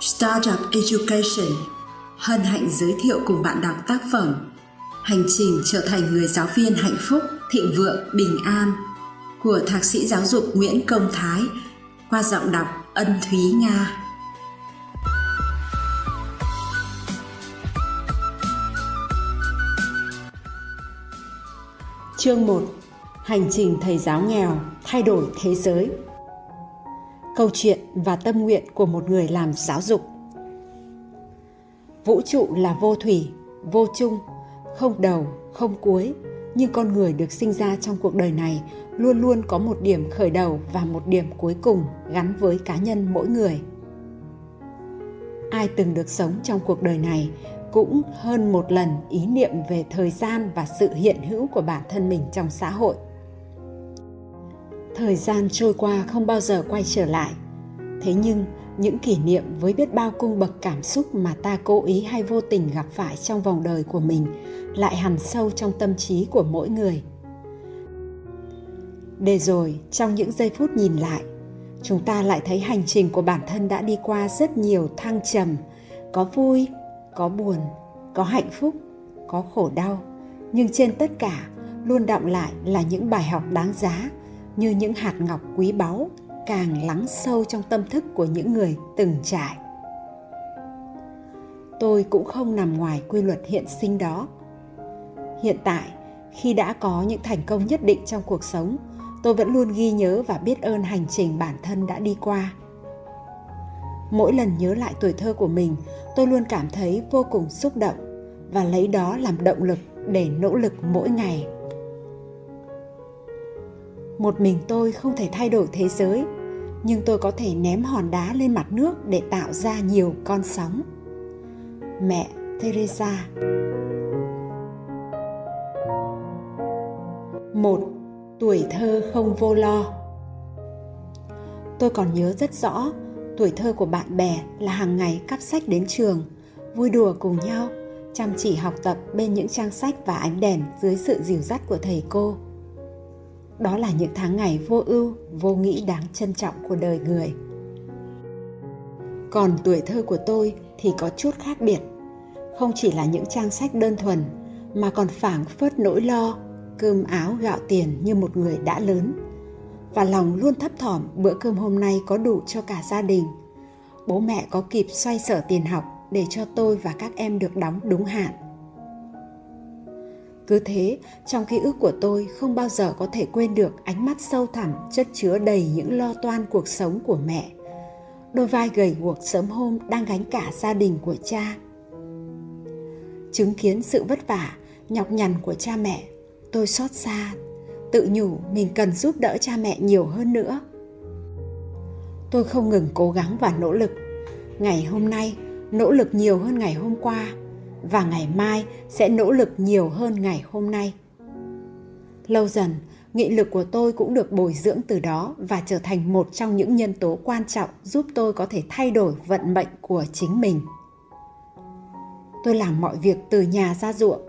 Startup Education hân hạnh giới thiệu cùng bạn đọc tác phẩm Hành trình trở thành người giáo viên hạnh phúc, thịnh vượng, bình an của Thạc sĩ giáo dục Nguyễn Công Thái qua giọng đọc Ân Thúy Nga. Chương 1 Hành trình thầy giáo nghèo thay đổi thế giới Câu chuyện và tâm nguyện của một người làm giáo dục Vũ trụ là vô thủy, vô chung, không đầu, không cuối, nhưng con người được sinh ra trong cuộc đời này luôn luôn có một điểm khởi đầu và một điểm cuối cùng gắn với cá nhân mỗi người. Ai từng được sống trong cuộc đời này cũng hơn một lần ý niệm về thời gian và sự hiện hữu của bản thân mình trong xã hội thời gian trôi qua không bao giờ quay trở lại. Thế nhưng, những kỷ niệm với biết bao cung bậc cảm xúc mà ta cố ý hay vô tình gặp phải trong vòng đời của mình lại hằn sâu trong tâm trí của mỗi người. Để rồi, trong những giây phút nhìn lại, chúng ta lại thấy hành trình của bản thân đã đi qua rất nhiều thăng trầm, có vui, có buồn, có hạnh phúc, có khổ đau. Nhưng trên tất cả, luôn đọng lại là những bài học đáng giá như những hạt ngọc quý báu càng lắng sâu trong tâm thức của những người từng trải. Tôi cũng không nằm ngoài quy luật hiện sinh đó. Hiện tại, khi đã có những thành công nhất định trong cuộc sống, tôi vẫn luôn ghi nhớ và biết ơn hành trình bản thân đã đi qua. Mỗi lần nhớ lại tuổi thơ của mình, tôi luôn cảm thấy vô cùng xúc động và lấy đó làm động lực để nỗ lực mỗi ngày một mình tôi không thể thay đổi thế giới, nhưng tôi có thể ném hòn đá lên mặt nước để tạo ra nhiều con sóng. Mẹ teresa. Một, tuổi thơ không vô lo. Tôi còn nhớ rất rõ, tuổi thơ của bạn bè là hàng ngày cắp sách đến trường, vui đùa cùng nhau, chăm chỉ học tập bên những trang sách và ánh đèn dưới sự dìu dắt của thầy cô đó là những tháng ngày vô ưu, vô nghĩ đáng trân trọng của đời người. Còn tuổi thơ của tôi thì có chút khác biệt. Không chỉ là những trang sách đơn thuần, mà còn phảng phất nỗi lo, cơm áo gạo tiền như một người đã lớn. Và lòng luôn thấp thỏm bữa cơm hôm nay có đủ cho cả gia đình. Bố mẹ có kịp xoay sở tiền học để cho tôi và các em được đóng đúng hạn cứ thế, trong ký ức của tôi không bao giờ có thể quên được ánh mắt sâu thẳm, chất chứa đầy những lo toan cuộc sống của mẹ. Đôi vai gầy guộc sớm hôm đang gánh cả gia đình của cha. Chứng kiến sự vất vả, nhọc nhằn của cha mẹ, tôi xót xa, tự nhủ mình cần giúp đỡ cha mẹ nhiều hơn nữa. Tôi không ngừng cố gắng và nỗ lực. Ngày hôm nay, nỗ lực nhiều hơn ngày hôm qua và ngày mai sẽ nỗ lực nhiều hơn ngày hôm nay. Lâu dần, nghị lực của tôi cũng được bồi dưỡng từ đó và trở thành một trong những nhân tố quan trọng giúp tôi có thể thay đổi vận mệnh của chính mình. Tôi làm mọi việc từ nhà ra ruộng.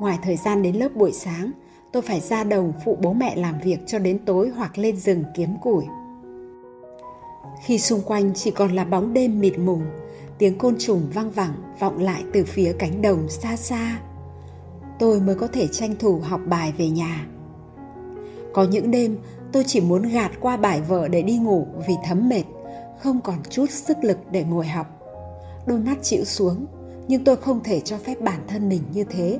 Ngoài thời gian đến lớp buổi sáng, tôi phải ra đồng phụ bố mẹ làm việc cho đến tối hoặc lên rừng kiếm củi. Khi xung quanh chỉ còn là bóng đêm mịt mùng tiếng côn trùng vang vẳng, vọng lại từ phía cánh đồng xa xa. Tôi mới có thể tranh thủ học bài về nhà. Có những đêm, tôi chỉ muốn gạt qua bài vở để đi ngủ vì thấm mệt, không còn chút sức lực để ngồi học. Đôi mắt chịu xuống, nhưng tôi không thể cho phép bản thân mình như thế.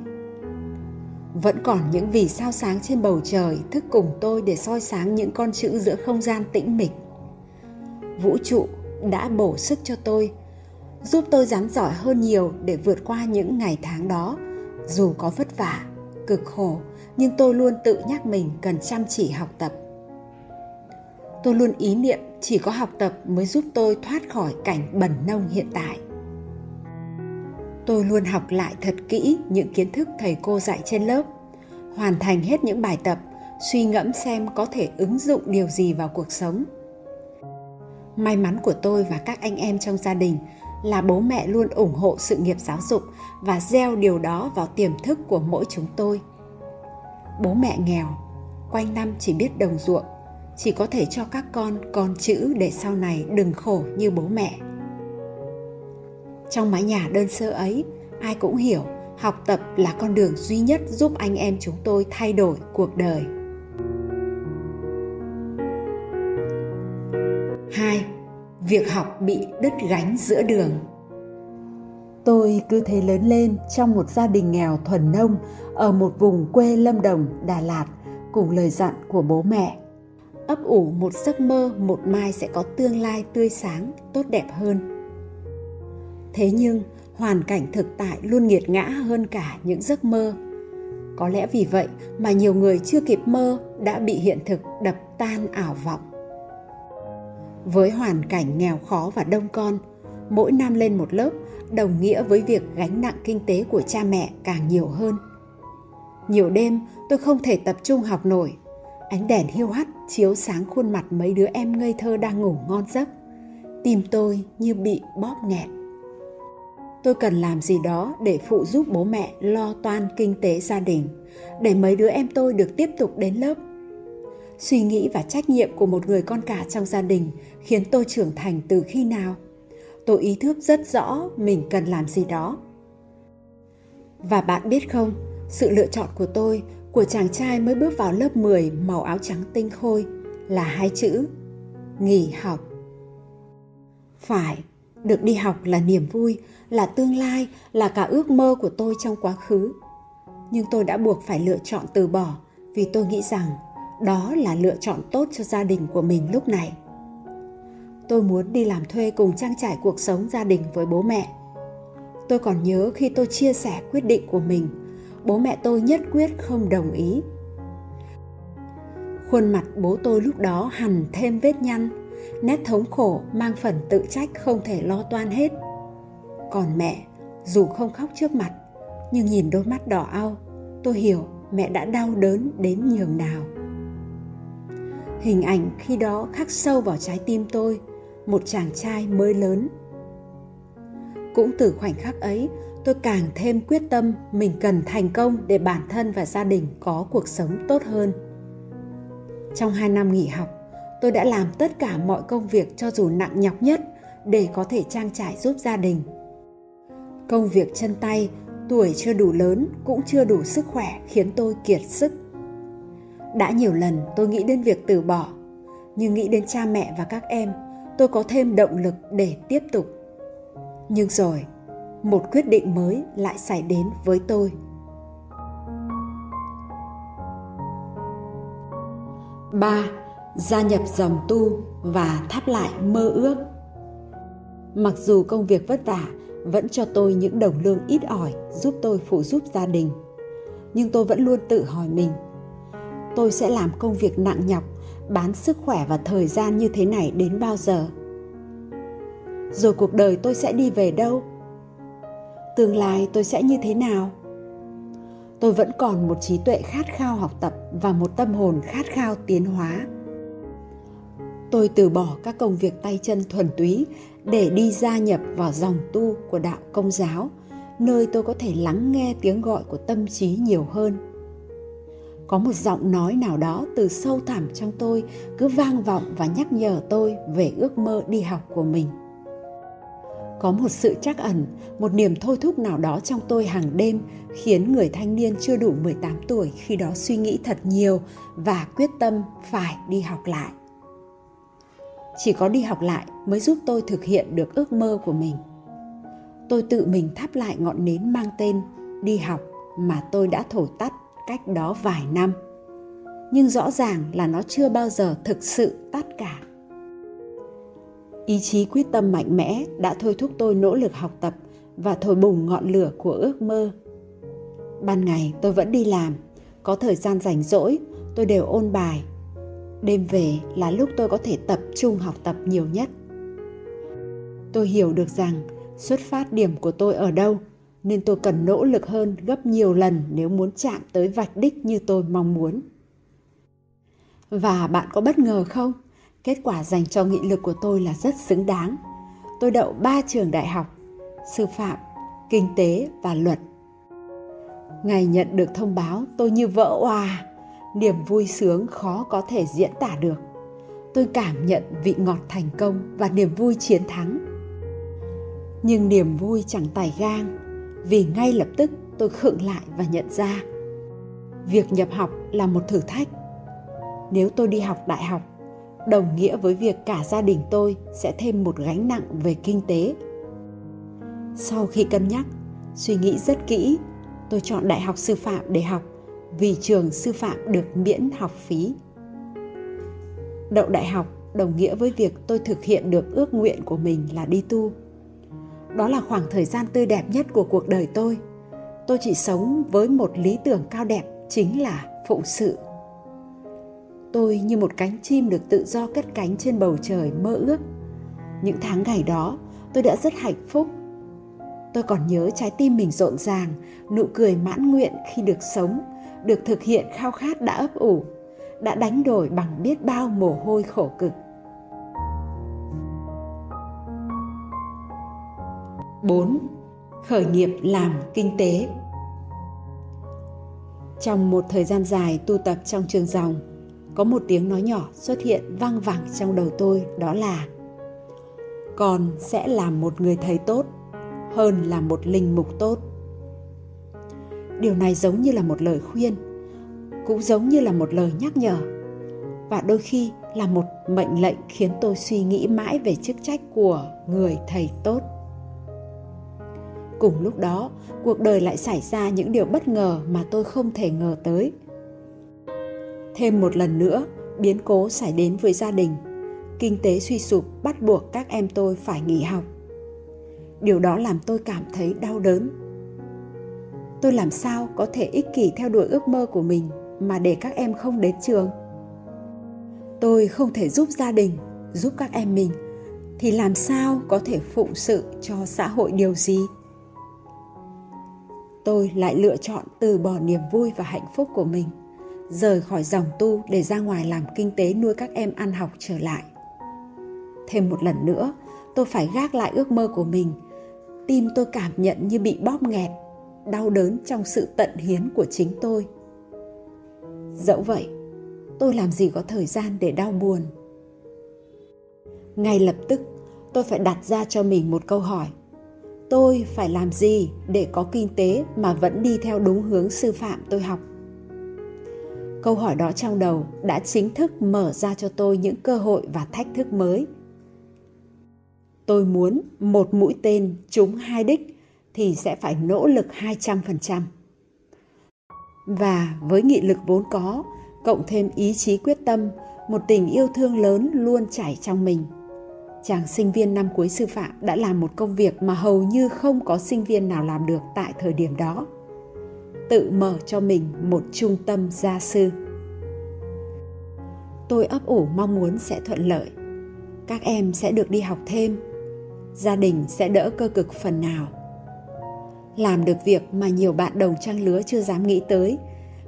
Vẫn còn những vì sao sáng trên bầu trời thức cùng tôi để soi sáng những con chữ giữa không gian tĩnh mịch. Vũ trụ đã bổ sức cho tôi giúp tôi rắn giỏi hơn nhiều để vượt qua những ngày tháng đó. Dù có vất vả, cực khổ, nhưng tôi luôn tự nhắc mình cần chăm chỉ học tập. Tôi luôn ý niệm chỉ có học tập mới giúp tôi thoát khỏi cảnh bẩn nông hiện tại. Tôi luôn học lại thật kỹ những kiến thức thầy cô dạy trên lớp, hoàn thành hết những bài tập, suy ngẫm xem có thể ứng dụng điều gì vào cuộc sống. May mắn của tôi và các anh em trong gia đình là bố mẹ luôn ủng hộ sự nghiệp giáo dục và gieo điều đó vào tiềm thức của mỗi chúng tôi bố mẹ nghèo quanh năm chỉ biết đồng ruộng chỉ có thể cho các con con chữ để sau này đừng khổ như bố mẹ Trong mái nhà đơn sơ ấy, ai cũng hiểu học tập là con đường duy nhất giúp anh em chúng tôi thay đổi cuộc đời. 2. Việc học bị đứt gánh giữa đường Tôi cứ thế lớn lên trong một gia đình nghèo thuần nông ở một vùng quê Lâm Đồng, Đà Lạt cùng lời dặn của bố mẹ. Ấp ủ một giấc mơ một mai sẽ có tương lai tươi sáng, tốt đẹp hơn. Thế nhưng, hoàn cảnh thực tại luôn nghiệt ngã hơn cả những giấc mơ. Có lẽ vì vậy mà nhiều người chưa kịp mơ đã bị hiện thực đập tan ảo vọng. Với hoàn cảnh nghèo khó và đông con, mỗi năm lên một lớp đồng nghĩa với việc gánh nặng kinh tế của cha mẹ càng nhiều hơn. Nhiều đêm tôi không thể tập trung học nổi. Ánh đèn hiu hắt chiếu sáng khuôn mặt mấy đứa em ngây thơ đang ngủ ngon giấc. Tim tôi như bị bóp nghẹt. Tôi cần làm gì đó để phụ giúp bố mẹ lo toan kinh tế gia đình, để mấy đứa em tôi được tiếp tục đến lớp. Suy nghĩ và trách nhiệm của một người con cả trong gia đình khiến tôi trưởng thành từ khi nào – tôi ý thức rất rõ mình cần làm gì đó. Và bạn biết không, sự lựa chọn của tôi, của chàng trai mới bước vào lớp 10 màu áo trắng tinh khôi, là hai chữ, nghỉ học. Phải, được đi học là niềm vui, là tương lai, là cả ước mơ của tôi trong quá khứ. Nhưng tôi đã buộc phải lựa chọn từ bỏ vì tôi nghĩ rằng đó là lựa chọn tốt cho gia đình của mình lúc này. Tôi muốn đi làm thuê cùng trang trải cuộc sống gia đình với bố mẹ. Tôi còn nhớ khi tôi chia sẻ quyết định của mình, bố mẹ tôi nhất quyết không đồng ý. Khuôn mặt bố tôi lúc đó hằn thêm vết nhăn, nét thống khổ mang phần tự trách không thể lo toan hết. Còn mẹ, dù không khóc trước mặt, nhưng nhìn đôi mắt đỏ ao tôi hiểu mẹ đã đau đớn đến nhường nào hình ảnh khi đó khắc sâu vào trái tim tôi, một chàng trai mới lớn. Cũng từ khoảnh khắc ấy, tôi càng thêm quyết tâm mình cần thành công để bản thân và gia đình có cuộc sống tốt hơn. Trong hai năm nghỉ học, tôi đã làm tất cả mọi công việc cho dù nặng nhọc nhất để có thể trang trải giúp gia đình. Công việc chân tay, tuổi chưa đủ lớn cũng chưa đủ sức khỏe khiến tôi kiệt sức đã nhiều lần tôi nghĩ đến việc từ bỏ, nhưng nghĩ đến cha mẹ và các em, tôi có thêm động lực để tiếp tục. Nhưng rồi, một quyết định mới lại xảy đến với tôi. Ba, gia nhập dòng tu và thắp lại mơ ước. Mặc dù công việc vất vả, vẫn cho tôi những đồng lương ít ỏi giúp tôi phụ giúp gia đình, nhưng tôi vẫn luôn tự hỏi mình tôi sẽ làm công việc nặng nhọc, bán sức khỏe và thời gian như thế này đến bao giờ? Rồi cuộc đời tôi sẽ đi về đâu? Tương lai tôi sẽ như thế nào? Tôi vẫn còn một trí tuệ khát khao học tập và một tâm hồn khát khao tiến hóa. Tôi từ bỏ các công việc tay chân thuần túy để đi gia nhập vào dòng tu của đạo công giáo, nơi tôi có thể lắng nghe tiếng gọi của tâm trí nhiều hơn có một giọng nói nào đó từ sâu thẳm trong tôi cứ vang vọng và nhắc nhở tôi về ước mơ đi học của mình có một sự chắc ẩn, một niềm thôi thúc nào đó trong tôi hàng đêm khiến người thanh niên chưa đủ 18 tuổi khi đó suy nghĩ thật nhiều và quyết tâm phải đi học lại. Chỉ có đi học lại mới giúp tôi thực hiện được ước mơ của mình. Tôi tự mình thắp lại ngọn nến mang tên đi học mà tôi đã thổi tắt cách đó vài năm. Nhưng rõ ràng là nó chưa bao giờ thực sự tắt cả. Ý chí quyết tâm mạnh mẽ đã thôi thúc tôi nỗ lực học tập và thổi bùng ngọn lửa của ước mơ. Ban ngày tôi vẫn đi làm, có thời gian rảnh rỗi, tôi đều ôn bài. Đêm về là lúc tôi có thể tập trung học tập nhiều nhất. Tôi hiểu được rằng xuất phát điểm của tôi ở đâu nên tôi cần nỗ lực hơn gấp nhiều lần nếu muốn chạm tới vạch đích như tôi mong muốn. Và bạn có bất ngờ không? Kết quả dành cho nghị lực của tôi là rất xứng đáng. Tôi đậu 3 trường đại học, sư phạm, kinh tế và luật. Ngày nhận được thông báo tôi như vỡ òa, niềm vui sướng khó có thể diễn tả được. Tôi cảm nhận vị ngọt thành công và niềm vui chiến thắng Nhưng niềm vui chẳng tài gang, vì ngay lập tức tôi khựng lại và nhận ra việc nhập học là một thử thách. Nếu tôi đi học đại học, đồng nghĩa với việc cả gia đình tôi sẽ thêm một gánh nặng về kinh tế. Sau khi cân nhắc, suy nghĩ rất kỹ, tôi chọn Đại học Sư phạm để học vì trường sư phạm được miễn học phí. Đậu đại học đồng nghĩa với việc tôi thực hiện được ước nguyện của mình là đi tu. Đó là khoảng thời gian tươi đẹp nhất của cuộc đời tôi. Tôi chỉ sống với một lý tưởng cao đẹp chính là phụng sự. Tôi như một cánh chim được tự do cất cánh trên bầu trời mơ ước. Những tháng ngày đó, tôi đã rất hạnh phúc. Tôi còn nhớ trái tim mình rộn ràng, nụ cười mãn nguyện khi được sống, được thực hiện khao khát đã ấp ủ, đã đánh đổi bằng biết bao mồ hôi khổ cực. 4. Khởi nghiệp làm kinh tế Trong một thời gian dài tu tập trong trường dòng, có một tiếng nói nhỏ xuất hiện vang vẳng trong đầu tôi đó là Con sẽ làm một người thầy tốt hơn là một linh mục tốt. Điều này giống như là một lời khuyên, cũng giống như là một lời nhắc nhở và đôi khi là một mệnh lệnh khiến tôi suy nghĩ mãi về chức trách của người thầy tốt cùng lúc đó, cuộc đời lại xảy ra những điều bất ngờ mà tôi không thể ngờ tới. Thêm một lần nữa, biến cố xảy đến với gia đình. Kinh tế suy sụp bắt buộc các em tôi phải nghỉ học. Điều đó làm tôi cảm thấy đau đớn. Tôi làm sao có thể ích kỷ theo đuổi ước mơ của mình mà để các em không đến trường? Tôi không thể giúp gia đình, giúp các em mình, thì làm sao có thể phụng sự cho xã hội điều gì? Tôi lại lựa chọn từ bỏ niềm vui và hạnh phúc của mình, rời khỏi dòng tu để ra ngoài làm kinh tế nuôi các em ăn học trở lại. Thêm một lần nữa, tôi phải gác lại ước mơ của mình. Tim tôi cảm nhận như bị bóp nghẹt, đau đớn trong sự tận hiến của chính tôi. Dẫu vậy, tôi làm gì có thời gian để đau buồn? Ngay lập tức, tôi phải đặt ra cho mình một câu hỏi tôi phải làm gì để có kinh tế mà vẫn đi theo đúng hướng sư phạm tôi học? Câu hỏi đó trong đầu đã chính thức mở ra cho tôi những cơ hội và thách thức mới. Tôi muốn một mũi tên trúng hai đích thì sẽ phải nỗ lực 200%. Và với nghị lực vốn có, cộng thêm ý chí quyết tâm, một tình yêu thương lớn luôn chảy trong mình – chàng sinh viên năm cuối sư phạm đã làm một công việc mà hầu như không có sinh viên nào làm được tại thời điểm đó. Tự mở cho mình một trung tâm gia sư. Tôi ấp ủ mong muốn sẽ thuận lợi. Các em sẽ được đi học thêm. Gia đình sẽ đỡ cơ cực phần nào. Làm được việc mà nhiều bạn đồng trang lứa chưa dám nghĩ tới,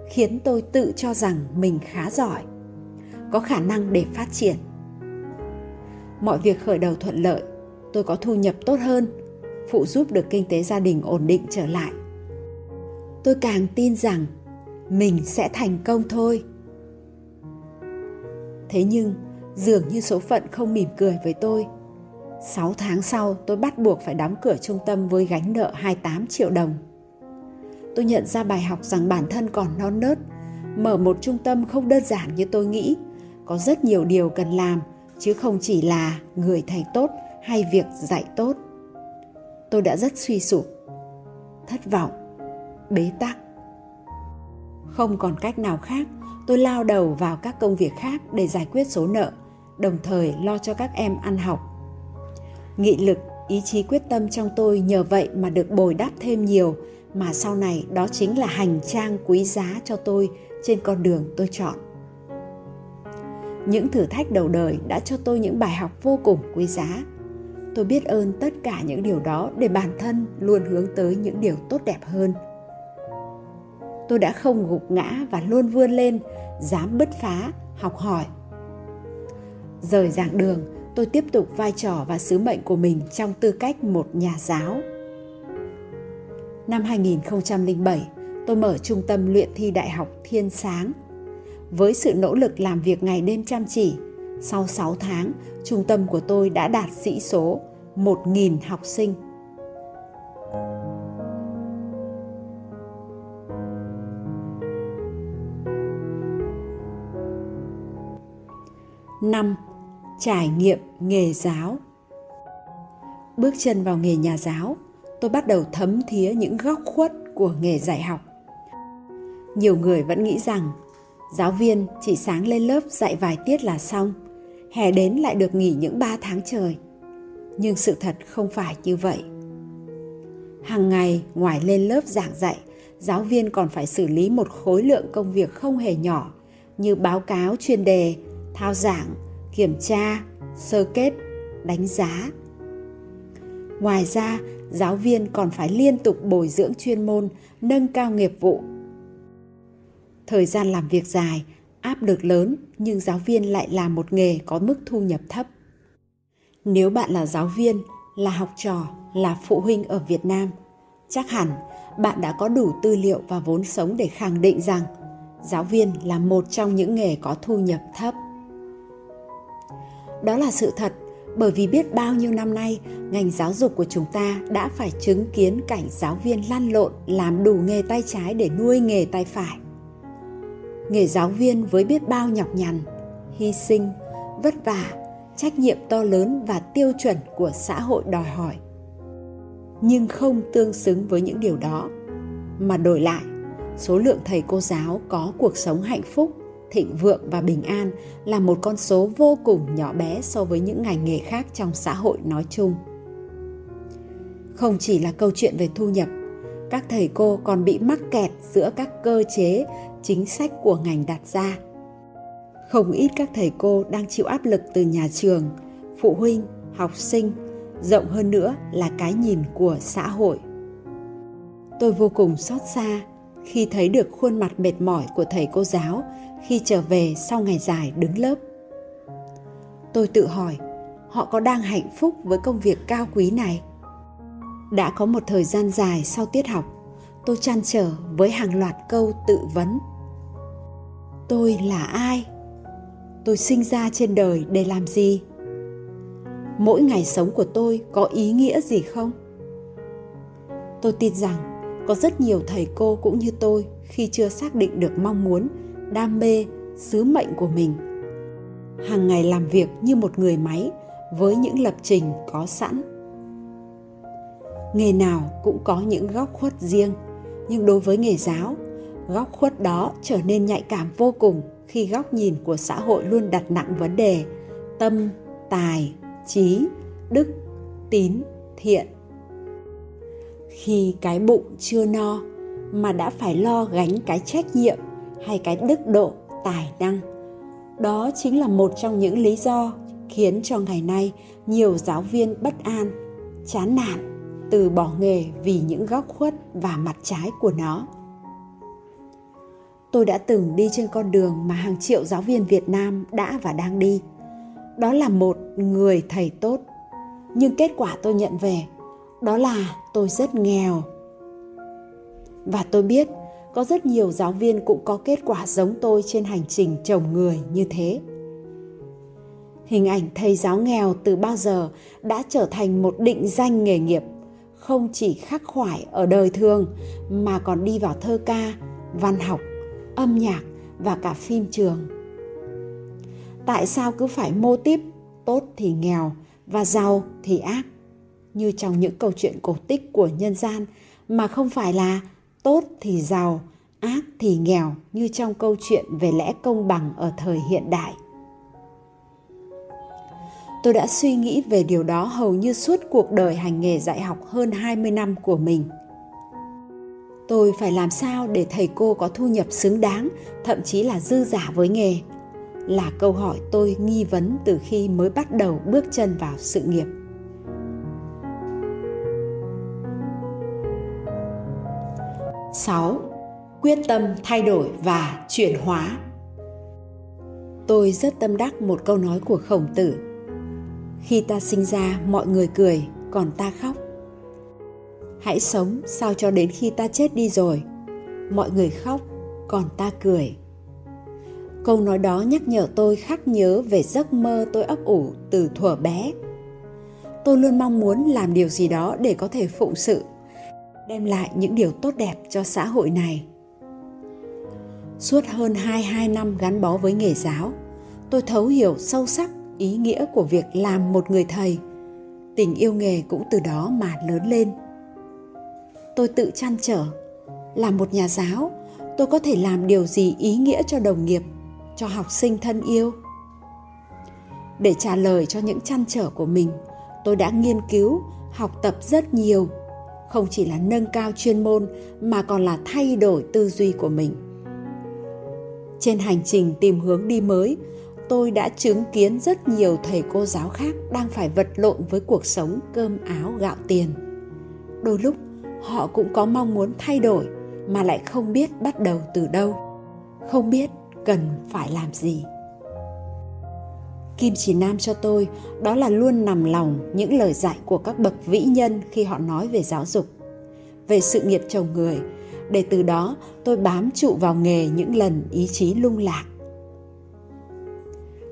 khiến tôi tự cho rằng mình khá giỏi. Có khả năng để phát triển mọi việc khởi đầu thuận lợi. Tôi có thu nhập tốt hơn phụ giúp được kinh tế gia đình ổn định trở lại. Tôi càng tin rằng mình sẽ thành công thôi. Thế nhưng dường như số phận không mỉm cười với tôi. 6 tháng sau tôi bắt buộc phải đóng cửa trung tâm với gánh nợ 28 triệu đồng. Tôi nhận ra bài học rằng bản thân còn non nớt, mở một trung tâm không đơn giản như tôi nghĩ, có rất nhiều điều cần làm chứ không chỉ là người thầy tốt hay việc dạy tốt. Tôi đã rất suy sụp, thất vọng, bế tắc. Không còn cách nào khác, tôi lao đầu vào các công việc khác để giải quyết số nợ, đồng thời lo cho các em ăn học. Nghị lực, ý chí, quyết tâm trong tôi nhờ vậy mà được bồi đắp thêm nhiều, mà sau này đó chính là hành trang quý giá cho tôi trên con đường tôi chọn những thử thách đầu đời đã cho tôi những bài học vô cùng quý giá. Tôi biết ơn tất cả những điều đó để bản thân luôn hướng tới những điều tốt đẹp hơn. Tôi đã không gục ngã và luôn vươn lên, dám bứt phá, học hỏi. Rời giảng đường, tôi tiếp tục vai trò và sứ mệnh của mình trong tư cách một nhà giáo. Năm 2007 tôi mở trung tâm luyện thi đại học Thiên Sáng. Với sự nỗ lực làm việc ngày đêm chăm chỉ, sau 6 tháng, trung tâm của tôi đã đạt sĩ số 1.000 học sinh. năm trải nghiệm nghề giáo bước chân vào nghề nhà giáo tôi bắt đầu thấm thía những góc khuất của nghề dạy học nhiều người vẫn nghĩ rằng giáo viên chỉ sáng lên lớp dạy vài tiết là xong, hè đến lại được nghỉ những 3 tháng trời. Nhưng sự thật không phải như vậy. Hàng ngày ngoài lên lớp giảng dạy, giáo viên còn phải xử lý một khối lượng công việc không hề nhỏ như báo cáo chuyên đề, thao giảng, kiểm tra, sơ kết, đánh giá. Ngoài ra, giáo viên còn phải liên tục bồi dưỡng chuyên môn, nâng cao nghiệp vụ. Thời gian làm việc dài, áp lực lớn nhưng giáo viên lại là một nghề có mức thu nhập thấp. Nếu bạn là giáo viên, là học trò, là phụ huynh ở Việt Nam, chắc hẳn bạn đã có đủ tư liệu và vốn sống để khẳng định rằng giáo viên là một trong những nghề có thu nhập thấp. Đó là sự thật bởi vì biết bao nhiêu năm nay ngành giáo dục của chúng ta đã phải chứng kiến cảnh giáo viên lăn lộn làm đủ nghề tay trái để nuôi nghề tay phải. Nghề giáo viên với biết bao nhọc nhằn, hy sinh, vất vả, trách nhiệm to lớn và tiêu chuẩn của xã hội đòi hỏi. Nhưng không tương xứng với những điều đó, mà đổi lại, số lượng thầy cô giáo có cuộc sống hạnh phúc thịnh vượng và bình an là một con số vô cùng nhỏ bé so với những ngành nghề khác trong xã hội nói chung không chỉ là câu chuyện về thu nhập các thầy cô còn bị mắc kẹt giữa các cơ chế, chính sách của ngành đặt ra. Không ít các thầy cô đang chịu áp lực từ nhà trường, phụ huynh, học sinh, rộng hơn nữa là cái nhìn của xã hội. Tôi vô cùng xót xa khi thấy được khuôn mặt mệt mỏi của thầy cô giáo khi trở về sau ngày dài đứng lớp. Tôi tự hỏi, họ có đang hạnh phúc với công việc cao quý này? Đã có một thời gian dài sau tiết học, tôi chăn trở với hàng loạt câu tự vấn. Tôi là ai? Tôi sinh ra trên đời để làm gì? Mỗi ngày sống của tôi có ý nghĩa gì không? Tôi tin rằng có rất nhiều thầy cô cũng như tôi khi chưa xác định được mong muốn, đam mê, sứ mệnh của mình. Hàng ngày làm việc như một người máy với những lập trình có sẵn nghề nào cũng có những góc khuất riêng. Nhưng đối với nghề giáo, góc khuất đó trở nên nhạy cảm vô cùng khi góc nhìn của xã hội luôn đặt nặng vấn đề tâm, tài, trí, đức, tín, thiện. Khi cái bụng chưa no mà đã phải lo gánh cái trách nhiệm hay cái đức độ, tài năng, đó chính là một trong những lý do khiến cho ngày nay nhiều giáo viên bất an, chán nản từ bỏ nghề vì những góc khuất và mặt trái của nó. Tôi đã từng đi trên con đường mà hàng triệu giáo viên việt nam đã và đang đi. Đó là một người thầy tốt, nhưng kết quả tôi nhận về, đó là tôi rất nghèo. Và tôi biết có rất nhiều giáo viên cũng có kết quả giống tôi trên hành trình trồng người như thế. Hình ảnh thầy giáo nghèo từ bao giờ đã trở thành một định danh nghề nghiệp không chỉ khắc khoải ở đời thường, mà còn đi vào thơ ca, văn học, âm nhạc và cả phim trường. Tại sao cứ phải mô típ, tốt thì nghèo và giàu thì ác? Như trong những câu chuyện cổ tích của nhân gian, mà không phải là tốt thì giàu, ác thì nghèo như trong câu chuyện về lẽ công bằng ở thời hiện đại tôi đã suy nghĩ về điều đó hầu như suốt cuộc đời hành nghề dạy học hơn 20 năm của mình. Tôi phải làm sao để thầy cô có thu nhập xứng đáng, thậm chí là dư giả với nghề? Là câu hỏi tôi nghi vấn từ khi mới bắt đầu bước chân vào sự nghiệp. sáu Quyết tâm thay đổi và chuyển hóa. Tôi rất tâm đắc một câu nói của Khổng Tử. Khi ta sinh ra, mọi người cười, còn ta khóc. Hãy sống sao cho đến khi ta chết đi rồi, mọi người khóc, còn ta cười. Câu nói đó nhắc nhở tôi khắc nhớ về giấc mơ tôi ấp ủ từ thuở bé. Tôi luôn mong muốn làm điều gì đó để có thể phụng sự đem lại những điều tốt đẹp cho xã hội này. Suốt hơn 22 năm gắn bó với nghề giáo, tôi thấu hiểu sâu sắc ý nghĩa của việc làm một người thầy. Tình yêu nghề cũng từ đó mà lớn lên. Tôi tự chăn trở. Làm một nhà giáo, tôi có thể làm điều gì ý nghĩa cho đồng nghiệp, cho học sinh thân yêu? Để trả lời cho những chăn trở của mình, tôi đã nghiên cứu, học tập rất nhiều. Không chỉ là nâng cao chuyên môn mà còn là thay đổi tư duy của mình. Trên hành trình tìm hướng đi mới tôi đã chứng kiến rất nhiều thầy cô giáo khác đang phải vật lộn với cuộc sống cơm áo gạo tiền. Đôi lúc, họ cũng có mong muốn thay đổi mà lại không biết bắt đầu từ đâu, không biết cần phải làm gì. Kim chỉ nam cho tôi đó là luôn nằm lòng những lời dạy của các bậc vĩ nhân khi họ nói về giáo dục, về sự nghiệp chồng người. Để từ đó, tôi bám trụ vào nghề những lần ý chí lung lạc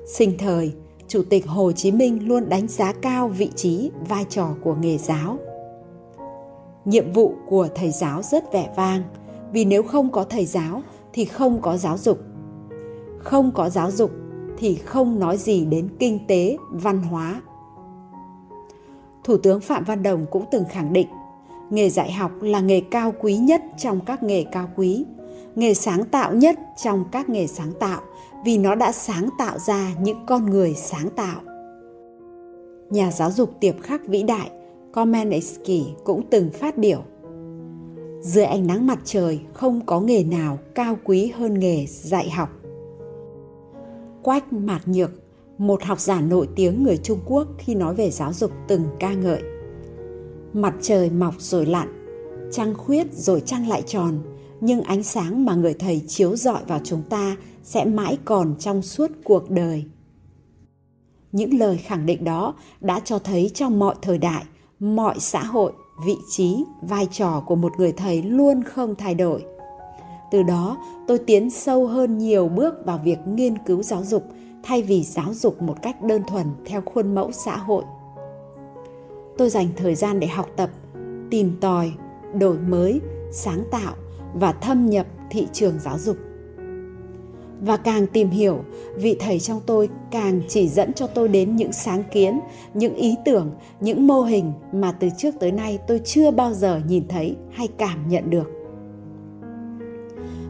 sinh thời, chủ tịch hồ chí minh luôn đánh giá cao vị trí, vai trò của nghề giáo. Nhiệm vụ của thầy giáo rất vẻ vang, vì nếu không có thầy giáo thì không có giáo dục. Không có giáo dục thì không nói gì đến kinh tế, văn hóa. Thủ tướng phạm văn đồng cũng từng khẳng định, nghề dạy học là nghề cao quý nhất trong các nghề cao quý, nghề sáng tạo nhất trong các nghề sáng tạo vì nó đã sáng tạo ra những con người sáng tạo. Nhà giáo dục tiệp khắc vĩ đại Komenetsky cũng từng phát biểu, dưới ánh nắng mặt trời không có nghề nào cao quý hơn nghề dạy học. Quách mạt nhược, một học giả nổi tiếng người trung quốc khi nói về giáo dục từng ca ngợi, mặt trời mọc rồi lặn, trăng khuyết rồi trăng lại tròn, nhưng ánh sáng mà người thầy chiếu rọi vào chúng ta sẽ mãi còn trong suốt cuộc đời. Những lời khẳng định đó đã cho thấy trong mọi thời đại, mọi xã hội, vị trí, vai trò của một người thầy luôn không thay đổi. Từ đó, tôi tiến sâu hơn nhiều bước vào việc nghiên cứu giáo dục, thay vì giáo dục một cách đơn thuần theo khuôn mẫu xã hội. Tôi dành thời gian để học tập, tìm tòi, đổi mới, sáng tạo và thâm nhập thị trường giáo dục và càng tìm hiểu, vị thầy trong tôi càng chỉ dẫn cho tôi đến những sáng kiến, những ý tưởng, những mô hình mà từ trước tới nay tôi chưa bao giờ nhìn thấy hay cảm nhận được.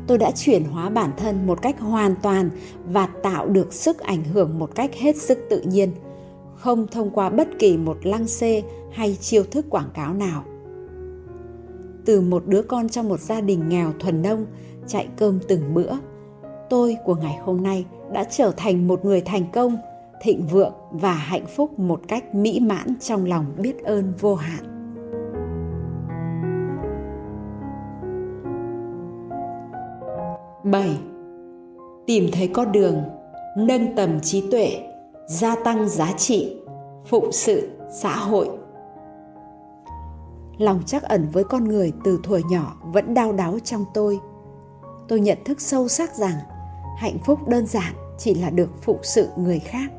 Tôi đã chuyển hóa bản thân một cách hoàn toàn và tạo được sức ảnh hưởng một cách hết sức tự nhiên, không thông qua bất kỳ một lăng xê hay chiêu thức quảng cáo nào. Từ một đứa con trong một gia đình nghèo thuần nông, chạy cơm từng bữa tôi của ngày hôm nay đã trở thành một người thành công thịnh vượng và hạnh phúc một cách mỹ mãn trong lòng biết ơn vô hạn bảy, Tìm thấy con đường, nâng tầm trí tuệ, gia tăng giá trị, phụng sự xã hội. Lòng chắc ẩn với con người từ thuở nhỏ vẫn đau đáu trong tôi. Tôi nhận thức sâu sắc rằng hạnh phúc đơn giản chỉ là được phụng sự người khác.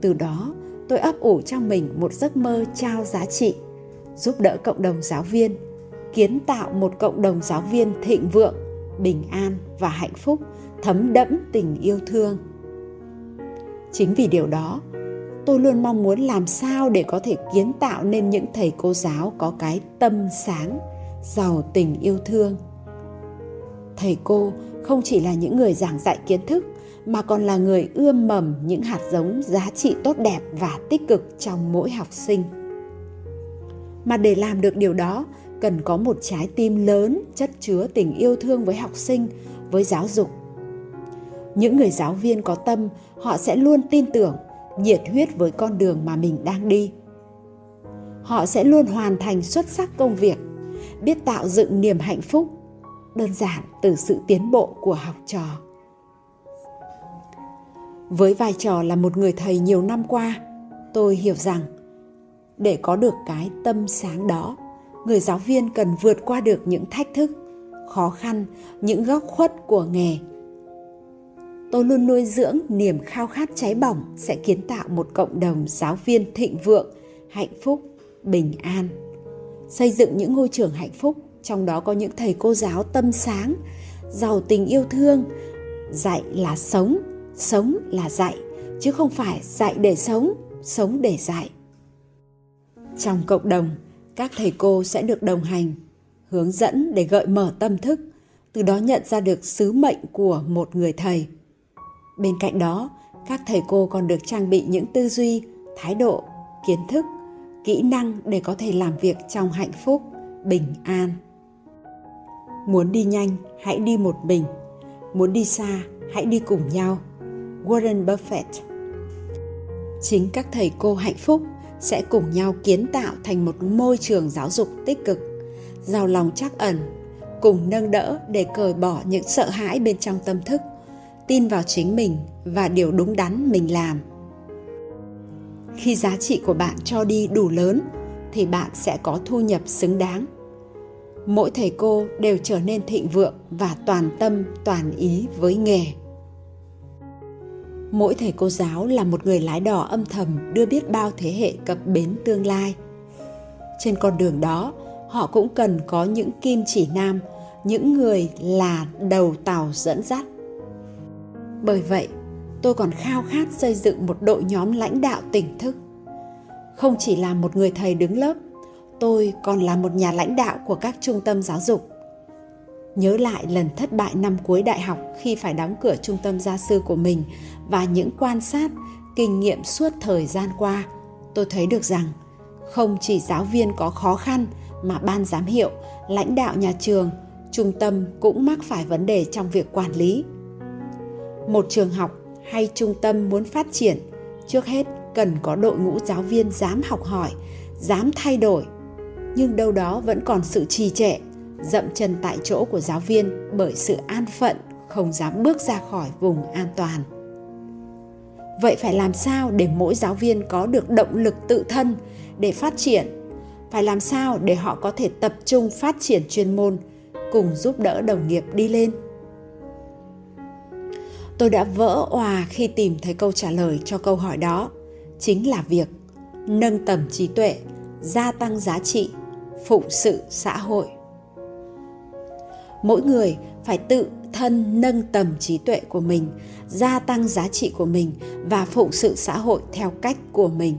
Từ đó, tôi ấp ủ trong mình một giấc mơ trao giá trị, giúp đỡ cộng đồng giáo viên, kiến tạo một cộng đồng giáo viên thịnh vượng bình an và hạnh phúc thấm đẫm tình yêu thương chính vì điều đó tôi luôn mong muốn làm sao để có thể kiến tạo nên những thầy cô giáo có cái tâm sáng giàu tình yêu thương thầy cô không chỉ là những người giảng dạy kiến thức, mà còn là người ươm mầm những hạt giống giá trị tốt đẹp và tích cực trong mỗi học sinh. Mà để làm được điều đó, cần có một trái tim lớn, chất chứa tình yêu thương với học sinh, với giáo dục. Những người giáo viên có tâm, họ sẽ luôn tin tưởng, nhiệt huyết với con đường mà mình đang đi. Họ sẽ luôn hoàn thành xuất sắc công việc, biết tạo dựng niềm hạnh phúc đơn giản từ sự tiến bộ của học trò. Với vai trò là một người thầy nhiều năm qua, tôi hiểu rằng để có được cái tâm sáng đó, người giáo viên cần vượt qua được những thách thức, khó khăn, những góc khuất của nghề. Tôi luôn nuôi dưỡng niềm khao khát cháy bỏng sẽ kiến tạo một cộng đồng giáo viên thịnh vượng, hạnh phúc, bình an. Xây dựng những ngôi trường hạnh phúc trong đó có những thầy cô giáo tâm sáng, giàu tình yêu thương, dạy là sống sống là dạy, chứ không phải dạy để sống sống để dạy. Trong cộng đồng, các thầy cô sẽ được đồng hành, hướng dẫn để gợi mở tâm thức, từ đó nhận ra được sứ mệnh của một người thầy. Bên cạnh đó, các thầy cô còn được trang bị những tư duy, thái độ, kiến thức, kỹ năng để có thể làm việc trong hạnh phúc, bình an muốn đi nhanh, hãy đi một mình. Muốn đi xa, hãy đi cùng nhau. Warren buffett. Chính các thầy cô hạnh phúc sẽ cùng nhau kiến tạo thành một môi trường giáo dục tích cực, giàu lòng trắc ẩn, cùng nâng đỡ để cởi bỏ những sợ hãi bên trong tâm thức, tin vào chính mình và điều đúng đắn mình làm. Khi giá trị của bạn cho đi đủ lớn, thì bạn sẽ có thu nhập xứng đáng mỗi thầy cô đều trở nên thịnh vượng và toàn tâm, toàn ý với nghề. Mỗi thầy cô giáo là một người lái đò âm thầm đưa biết bao thế hệ cập bến tương lai. Trên con đường đó, họ cũng cần có những kim chỉ nam, những người là đầu tàu dẫn dắt. Bởi vậy, tôi còn khao khát xây dựng một đội nhóm lãnh đạo tỉnh thức. Không chỉ là một người thầy đứng lớp tôi còn là một nhà lãnh đạo của các trung tâm giáo dục. Nhớ lại lần thất bại năm cuối đại học khi phải đóng cửa trung tâm gia sư của mình và những quan sát, kinh nghiệm suốt thời gian qua, tôi thấy được rằng không chỉ giáo viên có khó khăn mà ban giám hiệu, lãnh đạo nhà trường, trung tâm cũng mắc phải vấn đề trong việc quản lý. Một trường học hay trung tâm muốn phát triển, trước hết cần có đội ngũ giáo viên dám học hỏi, dám thay đổi nhưng đâu đó vẫn còn sự trì trệ, dậm chân tại chỗ của giáo viên bởi sự an phận, không dám bước ra khỏi vùng an toàn. Vậy phải làm sao để mỗi giáo viên có được động lực tự thân để phát triển? Phải làm sao để họ có thể tập trung phát triển chuyên môn, cùng giúp đỡ đồng nghiệp đi lên? Tôi đã vỡ òa khi tìm thấy câu trả lời cho câu hỏi đó, chính là việc nâng tầm trí tuệ, gia tăng giá trị phụng sự xã hội. Mỗi người phải tự thân nâng tầm trí tuệ của mình, gia tăng giá trị của mình và phụng sự xã hội theo cách của mình.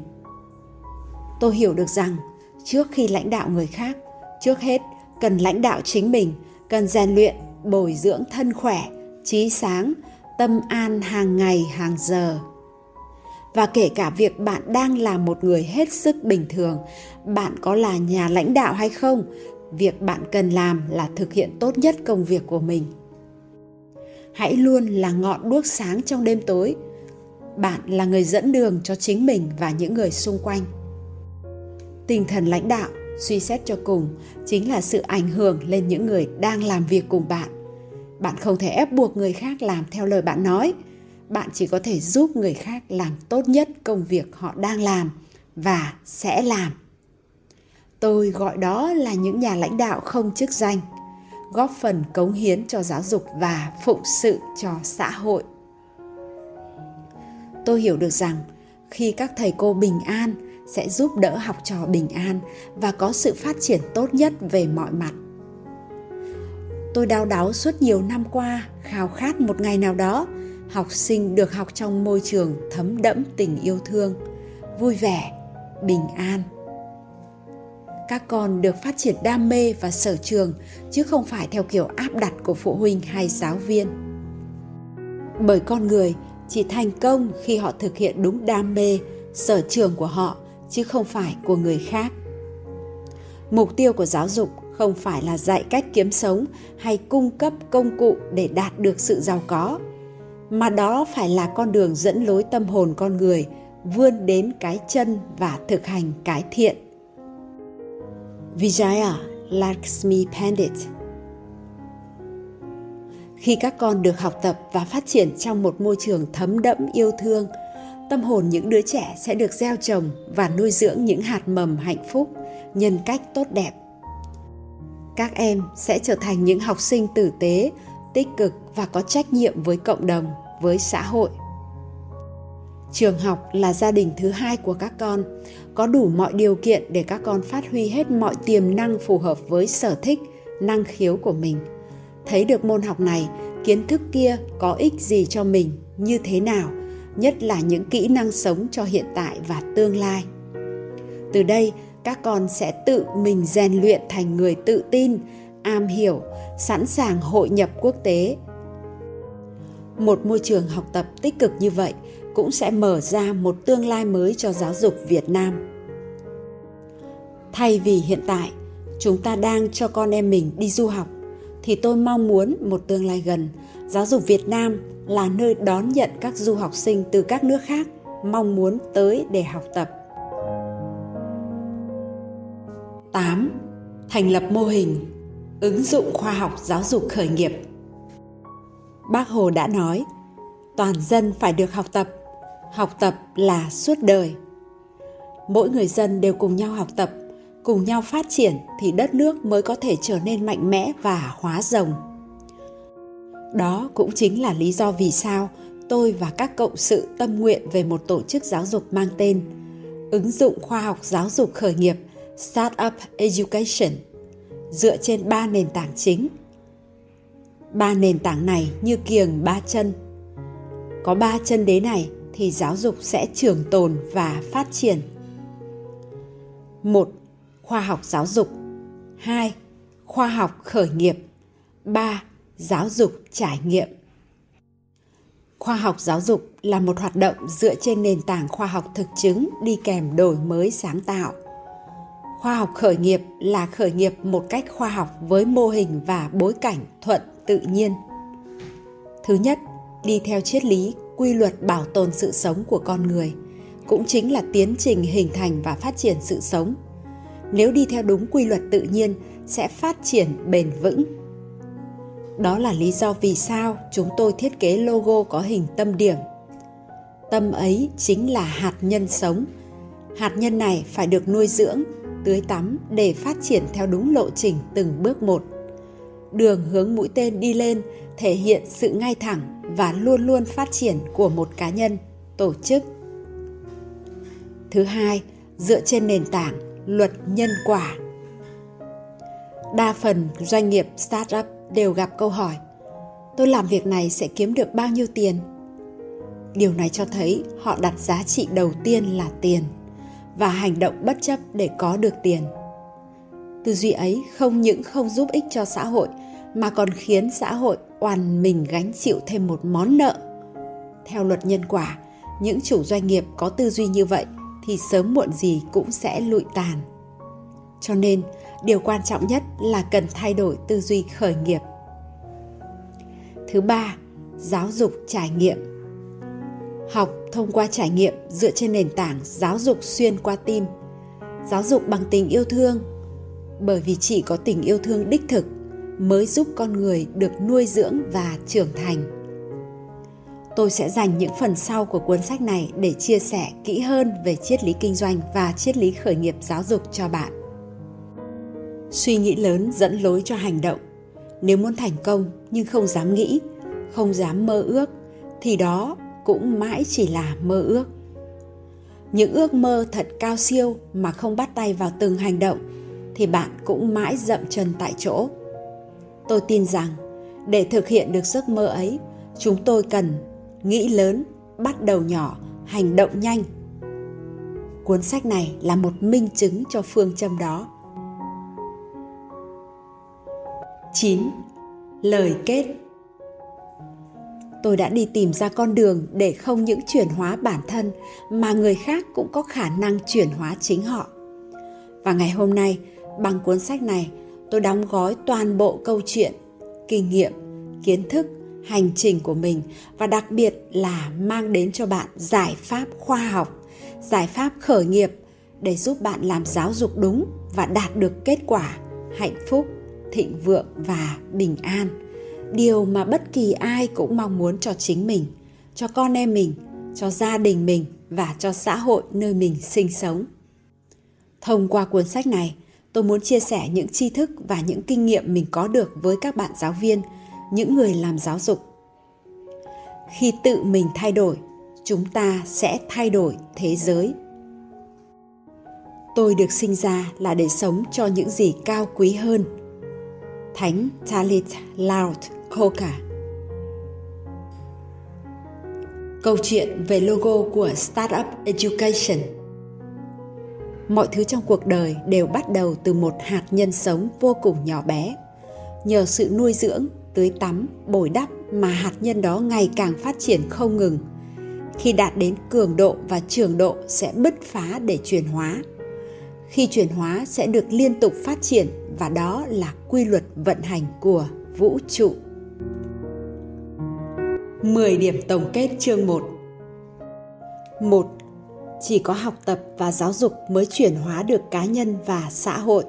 Tôi hiểu được rằng trước khi lãnh đạo người khác, trước hết cần lãnh đạo chính mình, cần rèn luyện, bồi dưỡng thân khỏe, trí sáng, tâm an hàng ngày, hàng giờ và kể cả việc bạn đang là một người hết sức bình thường, bạn có là nhà lãnh đạo hay không, việc bạn cần làm là thực hiện tốt nhất công việc của mình. Hãy luôn là ngọn đuốc sáng trong đêm tối. Bạn là người dẫn đường cho chính mình và những người xung quanh. Tinh thần lãnh đạo, suy xét cho cùng, chính là sự ảnh hưởng lên những người đang làm việc cùng bạn. Bạn không thể ép buộc người khác làm theo lời bạn nói bạn chỉ có thể giúp người khác làm tốt nhất công việc họ đang làm và sẽ làm. Tôi gọi đó là những nhà lãnh đạo không chức danh, góp phần cống hiến cho giáo dục và phụng sự cho xã hội. Tôi hiểu được rằng khi các thầy cô bình an sẽ giúp đỡ học trò bình an và có sự phát triển tốt nhất về mọi mặt. Tôi đau đáu suốt nhiều năm qua khao khát một ngày nào đó học sinh được học trong môi trường thấm đẫm tình yêu thương, vui vẻ, bình an. Các con được phát triển đam mê và sở trường, chứ không phải theo kiểu áp đặt của phụ huynh hay giáo viên. Bởi con người chỉ thành công khi họ thực hiện đúng đam mê, sở trường của họ, chứ không phải của người khác. Mục tiêu của giáo dục không phải là dạy cách kiếm sống hay cung cấp công cụ để đạt được sự giàu có mà đó phải là con đường dẫn lối tâm hồn con người vươn đến cái chân và thực hành cái thiện Vijaya Lakshmi Pandit Khi các con được học tập và phát triển trong một môi trường thấm đẫm yêu thương, tâm hồn những đứa trẻ sẽ được gieo trồng và nuôi dưỡng những hạt mầm hạnh phúc, nhân cách tốt đẹp. Các em sẽ trở thành những học sinh tử tế, tích cực và có trách nhiệm với cộng đồng, với xã hội. Trường học là gia đình thứ hai của các con có đủ mọi điều kiện để các con phát huy hết mọi tiềm năng phù hợp với sở thích năng khiếu của mình. Thấy được môn học này kiến thức kia có ích gì cho mình như thế nào nhất là những kỹ năng sống cho hiện tại và tương lai. Từ đây các con sẽ tự mình rèn luyện thành người tự tin am hiểu sẵn sàng hội nhập quốc tế. Một môi trường học tập tích cực như vậy cũng sẽ mở ra một tương lai mới cho giáo dục việt nam. Thay vì hiện tại, chúng ta đang cho con em mình đi du học, thì tôi mong muốn một tương lai gần, giáo dục việt nam là nơi đón nhận các du học sinh từ các nước khác mong muốn tới để học tập. 8. Thành lập mô hình ứng dụng khoa học giáo dục khởi nghiệp. Bác Hồ đã nói, toàn dân phải được học tập, học tập là suốt đời. Mỗi người dân đều cùng nhau học tập, cùng nhau phát triển thì đất nước mới có thể trở nên mạnh mẽ và hóa rồng. Đó cũng chính là lý do vì sao tôi và các cộng sự tâm nguyện về một tổ chức giáo dục mang tên ứng dụng khoa học giáo dục khởi nghiệp Startup Education dựa trên ba nền tảng chính. Ba nền tảng này như kiềng, ba chân. Có ba chân đế này thì giáo dục sẽ trường tồn và phát triển. một, Khoa học giáo dục 2. Khoa học khởi nghiệp 3 giáo dục trải nghiệm khoa học giáo dục là một hoạt động dựa trên nền tảng khoa học thực chứng đi kèm đổi mới sáng tạo khoa học khởi nghiệp là khởi nghiệp một cách khoa học với mô hình và bối cảnh thuận tự nhiên thứ nhất đi theo triết lý quy luật bảo tồn sự sống của con người cũng chính là tiến trình hình thành và phát triển sự sống nếu đi theo đúng quy luật tự nhiên sẽ phát triển bền vững đó là lý do vì sao chúng tôi thiết kế logo có hình tâm điểm. Tâm ấy chính là hạt nhân sống. Hạt nhân này phải được nuôi dưỡng, tưới tắm để phát triển theo đúng lộ trình từng bước một. Đường hướng mũi tên đi lên thể hiện sự ngay thẳng và luôn luôn phát triển của một cá nhân, tổ chức. Thứ hai, dựa trên nền tảng luật nhân quả. Đa phần doanh nghiệp startup đều gặp câu hỏi tôi làm việc này sẽ kiếm được bao nhiêu tiền điều này cho thấy họ đặt giá trị đầu tiên là tiền và hành động bất chấp để có được tiền. Tư duy ấy không những không giúp ích cho xã hội, mà còn khiến xã hội oàn mình gánh chịu thêm một món nợ. Theo luật nhân quả, những chủ doanh nghiệp có tư duy như vậy thì sớm muộn gì cũng sẽ lụi tàn. Cho nên, điều quan trọng nhất là cần thay đổi tư duy khởi nghiệp. Thứ ba, giáo dục trải nghiệm học thông qua trải nghiệm dựa trên nền tảng giáo dục xuyên qua tim. Giáo dục bằng tình yêu thương. Bởi vì chỉ có tình yêu thương đích thực mới giúp con người được nuôi dưỡng và trưởng thành. Tôi sẽ dành những phần sau của cuốn sách này để chia sẻ kỹ hơn về triết lý kinh doanh và triết lý khởi nghiệp giáo dục cho bạn. Suy nghĩ lớn dẫn lối cho hành động. Nếu muốn thành công nhưng không dám nghĩ, không dám mơ ước, thì đó cũng mãi chỉ là mơ ước. Những ước mơ thật cao siêu mà không bắt tay vào từng hành động thì bạn cũng mãi dậm chân tại chỗ. Tôi tin rằng, để thực hiện được giấc mơ ấy, chúng tôi cần nghĩ lớn, bắt đầu nhỏ, hành động nhanh. Cuốn sách này là một minh chứng cho phương châm đó. 9. Lời kết. Tôi đã đi tìm ra con đường để không những chuyển hóa bản thân mà người khác cũng có khả năng chuyển hóa chính họ. Và ngày hôm nay, bằng cuốn sách này, tôi đóng gói toàn bộ câu chuyện, kinh nghiệm, kiến thức, hành trình của mình và đặc biệt là mang đến cho bạn giải pháp khoa học, giải pháp khởi nghiệp để giúp bạn làm giáo dục đúng và đạt được kết quả hạnh phúc thịnh vượng và bình an điều mà bất kỳ ai cũng mong muốn cho chính mình, cho con em mình, cho gia đình mình và cho xã hội nơi mình sinh sống. Thông qua cuốn sách này, tôi muốn chia sẻ những tri thức và những kinh nghiệm mình có được với các bạn giáo viên, những người làm giáo dục. Khi tự mình thay đổi, chúng ta sẽ thay đổi thế giới. Tôi được sinh ra là để sống cho những gì cao quý hơn. Thánh Talit Laut khô cả Câu chuyện về logo của Startup Education Mọi thứ trong cuộc đời đều bắt đầu từ một hạt nhân sống vô cùng nhỏ bé. Nhờ sự nuôi dưỡng, tưới tắm, bồi đắp mà hạt nhân đó ngày càng phát triển không ngừng. Khi đạt đến cường độ và trường độ sẽ bứt phá để chuyển hóa. Khi chuyển hóa sẽ được liên tục phát triển và đó là quy luật vận hành của vũ trụ. 10 điểm tổng kết chương 1 1. Chỉ có học tập và giáo dục mới chuyển hóa được cá nhân và xã hội.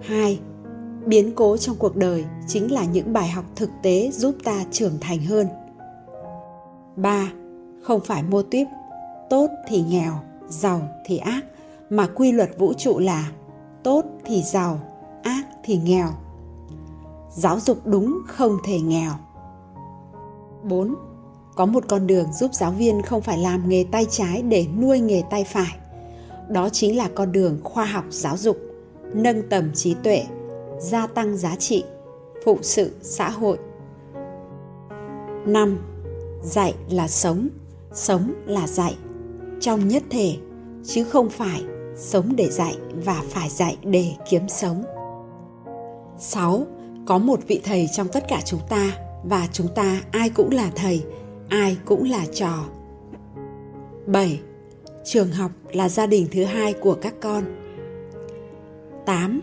2. Biến cố trong cuộc đời chính là những bài học thực tế giúp ta trưởng thành hơn. 3. Không phải mô típ tốt thì nghèo, giàu thì ác, mà quy luật vũ trụ là tốt thì giàu, ác thì nghèo. Giáo dục đúng không thể nghèo. 4. Có một con đường giúp giáo viên không phải làm nghề tay trái để nuôi nghề tay phải. Đó chính là con đường khoa học giáo dục, nâng tầm trí tuệ, gia tăng giá trị, phụ sự xã hội. 5. Dạy là sống, sống là dạy, trong nhất thể, chứ không phải sống để dạy và phải dạy để kiếm sống. 6. Có một vị thầy trong tất cả chúng ta và chúng ta ai cũng là thầy, ai cũng là trò. 7. Trường học là gia đình thứ hai của các con. 8.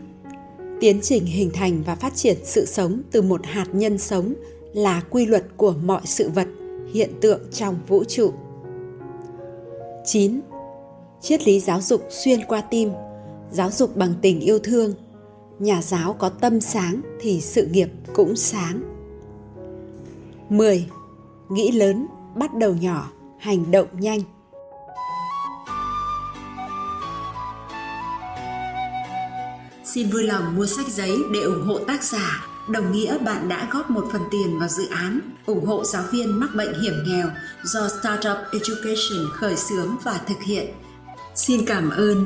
Tiến trình hình thành và phát triển sự sống từ một hạt nhân sống là quy luật của mọi sự vật, hiện tượng trong vũ trụ. 9. Triết lý giáo dục xuyên qua tim, giáo dục bằng tình yêu thương. Nhà giáo có tâm sáng thì sự nghiệp cũng sáng. 10. Nghĩ lớn, bắt đầu nhỏ, hành động nhanh. Xin vui lòng mua sách giấy để ủng hộ tác giả, đồng nghĩa bạn đã góp một phần tiền vào dự án ủng hộ giáo viên mắc bệnh hiểm nghèo do Startup Education khởi xướng và thực hiện. Xin cảm ơn